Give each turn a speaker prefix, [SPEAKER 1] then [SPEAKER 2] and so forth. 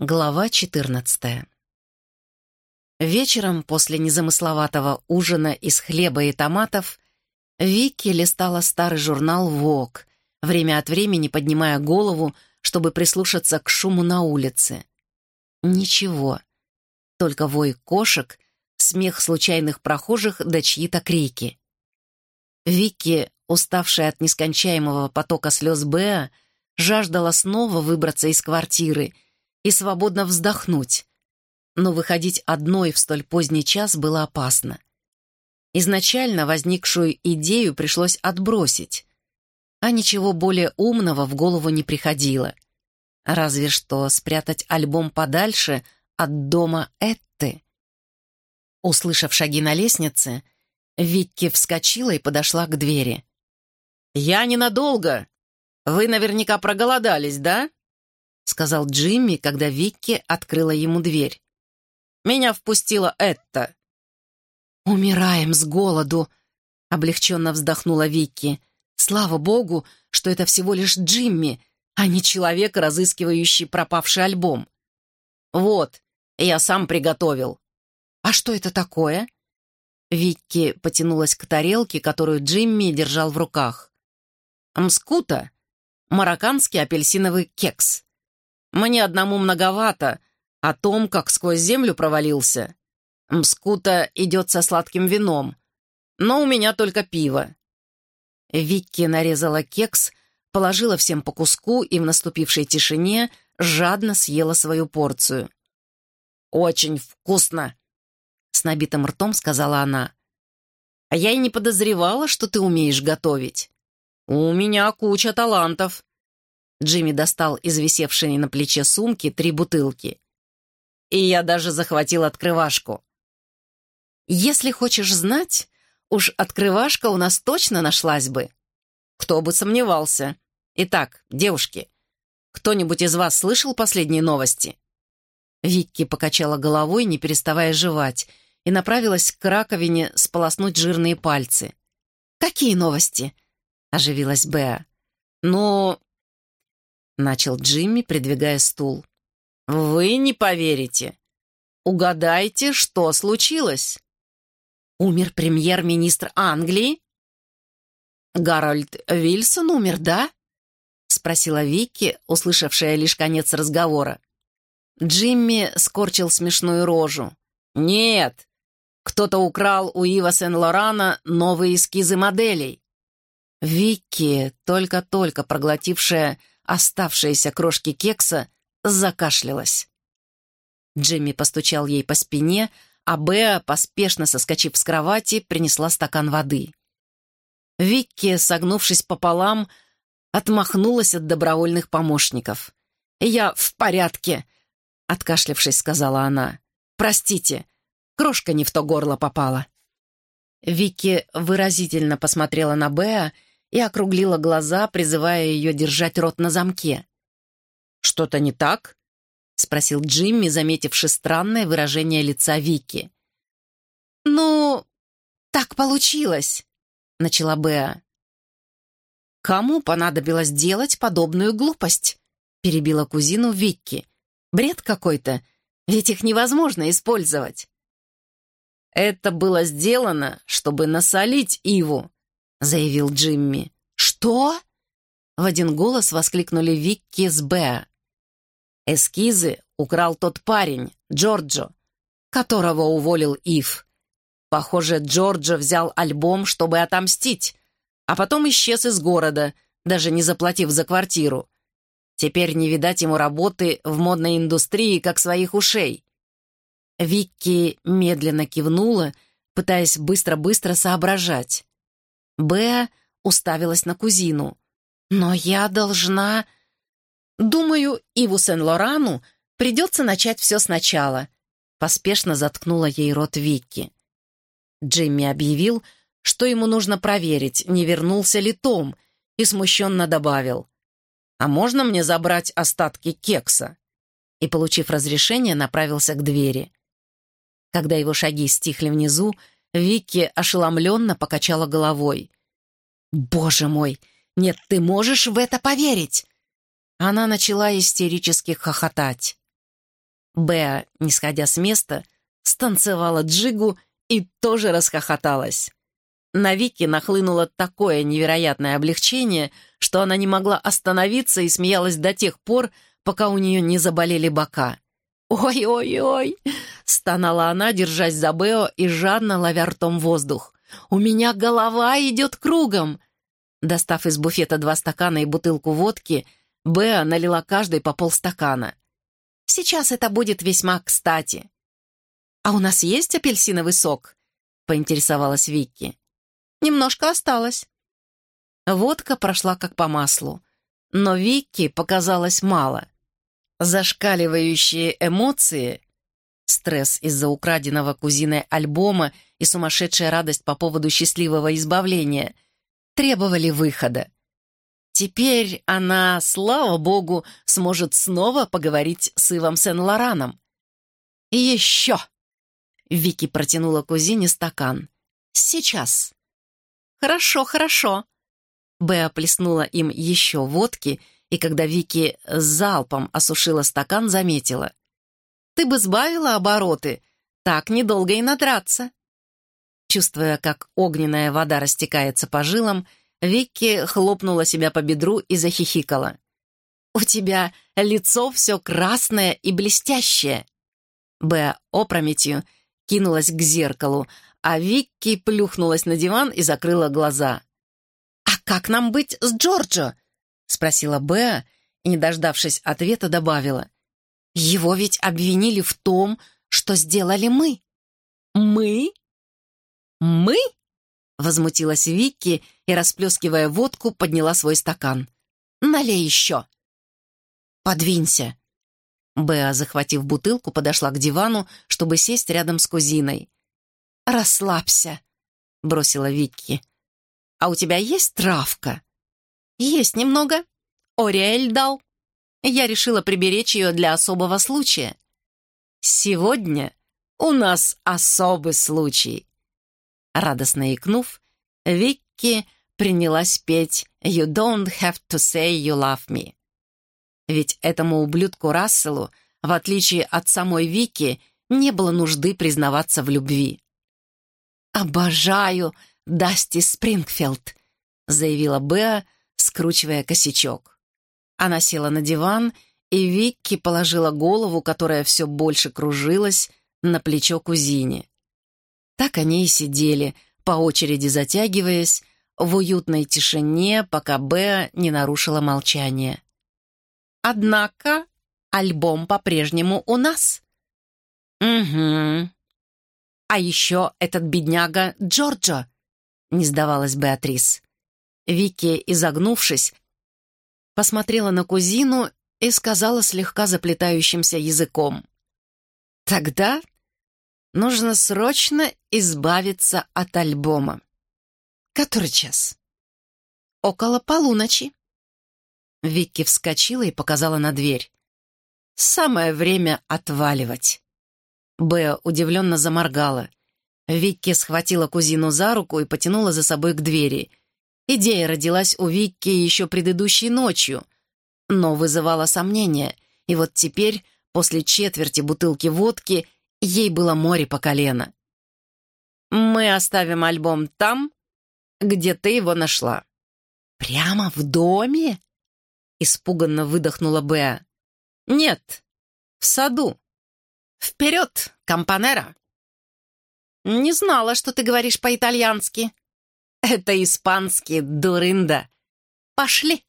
[SPEAKER 1] Глава 14 Вечером после незамысловатого ужина из хлеба и томатов Вики листала старый журнал «Вог», время от времени поднимая голову, чтобы прислушаться к шуму на улице. Ничего. Только вой кошек, смех случайных прохожих да чьи-то крики. Вики, уставшая от нескончаемого потока слез Беа, жаждала снова выбраться из квартиры — и свободно вздохнуть. Но выходить одной в столь поздний час было опасно. Изначально возникшую идею пришлось отбросить, а ничего более умного в голову не приходило. Разве что спрятать альбом подальше от дома Этты. Услышав шаги на лестнице, Викки вскочила и подошла к двери. «Я ненадолго. Вы наверняка проголодались, да?» — сказал Джимми, когда Викки открыла ему дверь. «Меня впустила Этта». «Умираем с голоду», — облегченно вздохнула Викки. «Слава богу, что это всего лишь Джимми, а не человек, разыскивающий пропавший альбом». «Вот, я сам приготовил». «А что это такое?» Викки потянулась к тарелке, которую Джимми держал в руках. «Мскута — марокканский апельсиновый кекс. Мне одному многовато. О том, как сквозь землю провалился. Мскута идет со сладким вином. Но у меня только пиво». Викки нарезала кекс, положила всем по куску и в наступившей тишине жадно съела свою порцию. «Очень вкусно!» — с набитым ртом сказала она. «А я и не подозревала, что ты умеешь готовить. У меня куча талантов». Джимми достал из висевшей на плече сумки три бутылки. И я даже захватил открывашку. «Если хочешь знать, уж открывашка у нас точно нашлась бы. Кто бы сомневался. Итак, девушки, кто-нибудь из вас слышал последние новости?» Викки покачала головой, не переставая жевать, и направилась к раковине сполоснуть жирные пальцы. «Какие новости?» — оживилась Беа. «Ну, начал Джимми, придвигая стул. «Вы не поверите. Угадайте, что случилось?» «Умер премьер-министр Англии?» «Гарольд Вильсон умер, да?» — спросила Вики, услышавшая лишь конец разговора. Джимми скорчил смешную рожу. «Нет, кто-то украл у Ива Сен-Лорана новые эскизы моделей». Вики, только-только проглотившая оставшиеся крошки кекса, закашлялась. Джимми постучал ей по спине, а Беа, поспешно соскочив с кровати, принесла стакан воды. Викки, согнувшись пополам, отмахнулась от добровольных помощников. «Я в порядке», — откашлявшись, сказала она. «Простите, крошка не в то горло попала». Вики выразительно посмотрела на Беа и округлила глаза, призывая ее держать рот на замке. «Что-то не так?» — спросил Джимми, заметивши странное выражение лица Вики. «Ну, так получилось», — начала Беа. «Кому понадобилось делать подобную глупость?» — перебила кузину Викки. «Бред какой-то, ведь их невозможно использовать». «Это было сделано, чтобы насолить Иву», — заявил Джимми. «Что?» — в один голос воскликнули Викки с Беа. «Эскизы украл тот парень, Джорджо, которого уволил Ив. Похоже, Джорджо взял альбом, чтобы отомстить, а потом исчез из города, даже не заплатив за квартиру. Теперь не видать ему работы в модной индустрии, как своих ушей». Викки медленно кивнула, пытаясь быстро-быстро соображать. Беа уставилась на кузину. «Но я должна...» «Думаю, Иву Сен-Лорану придется начать все сначала», поспешно заткнула ей рот Викки. Джимми объявил, что ему нужно проверить, не вернулся ли Том, и смущенно добавил. «А можно мне забрать остатки кекса?» И, получив разрешение, направился к двери. Когда его шаги стихли внизу, Вики ошеломленно покачала головой. «Боже мой! Нет, ты можешь в это поверить!» Она начала истерически хохотать. Беа, не сходя с места, станцевала джигу и тоже расхохоталась. На Вики нахлынуло такое невероятное облегчение, что она не могла остановиться и смеялась до тех пор, пока у нее не заболели бока. «Ой-ой-ой!» — стонала она, держась за Бео и жадно ловя ртом воздух. «У меня голова идет кругом!» Достав из буфета два стакана и бутылку водки, Беа налила каждой по полстакана. «Сейчас это будет весьма кстати». «А у нас есть апельсиновый сок?» — поинтересовалась Викки. «Немножко осталось». Водка прошла как по маслу, но Викки показалось мало. Зашкаливающие эмоции, стресс из-за украденного кузиной альбома и сумасшедшая радость по поводу счастливого избавления требовали выхода. Теперь она, слава богу, сможет снова поговорить с Ивом Сен-Лораном. «И еще!» — Вики протянула кузине стакан. «Сейчас!» «Хорошо, хорошо!» Беа плеснула им еще водки, и когда Вики залпом осушила стакан, заметила. «Ты бы сбавила обороты, так недолго и надраться!» Чувствуя, как огненная вода растекается по жилам, Викки хлопнула себя по бедру и захихикала. «У тебя лицо все красное и блестящее!» Беа опрометью кинулась к зеркалу, а Викки плюхнулась на диван и закрыла глаза. «А как нам быть с Джорджо?» — спросила Беа и, не дождавшись ответа, добавила. «Его ведь обвинили в том, что сделали мы». «Мы? Мы?» Возмутилась Викки и, расплескивая водку, подняла свой стакан. «Налей еще!» «Подвинься!» Беа, захватив бутылку, подошла к дивану, чтобы сесть рядом с кузиной. «Расслабься!» — бросила Викки. «А у тебя есть травка?» «Есть немного. Ориэль дал. Я решила приберечь ее для особого случая. Сегодня у нас особый случай. Радостно икнув, Викки принялась петь «You don't have to say you love me». Ведь этому ублюдку Расселу, в отличие от самой Вики, не было нужды признаваться в любви. «Обожаю Дасти Спрингфилд», — заявила Беа, скручивая косячок. Она села на диван, и Викки положила голову, которая все больше кружилась, на плечо кузине. Так они и сидели, по очереди затягиваясь, в уютной тишине, пока Беа не нарушила молчание. «Однако альбом по-прежнему у нас». «Угу. А еще этот бедняга Джорджо», — не сдавалась Беатрис. Вики, изогнувшись, посмотрела на кузину и сказала слегка заплетающимся языком. «Тогда Нужно срочно избавиться от альбома. Который час? Около полуночи. Викки вскочила и показала на дверь. Самое время отваливать. Беа удивленно заморгала. Викки схватила кузину за руку и потянула за собой к двери. Идея родилась у Викки еще предыдущей ночью, но вызывала сомнения, и вот теперь, после четверти бутылки водки, Ей было море по колено. «Мы оставим альбом там, где ты его нашла». «Прямо в доме?» Испуганно выдохнула Беа. «Нет, в саду. Вперед, компанера!» «Не знала, что ты говоришь по-итальянски». «Это испанский, дурында. Пошли!»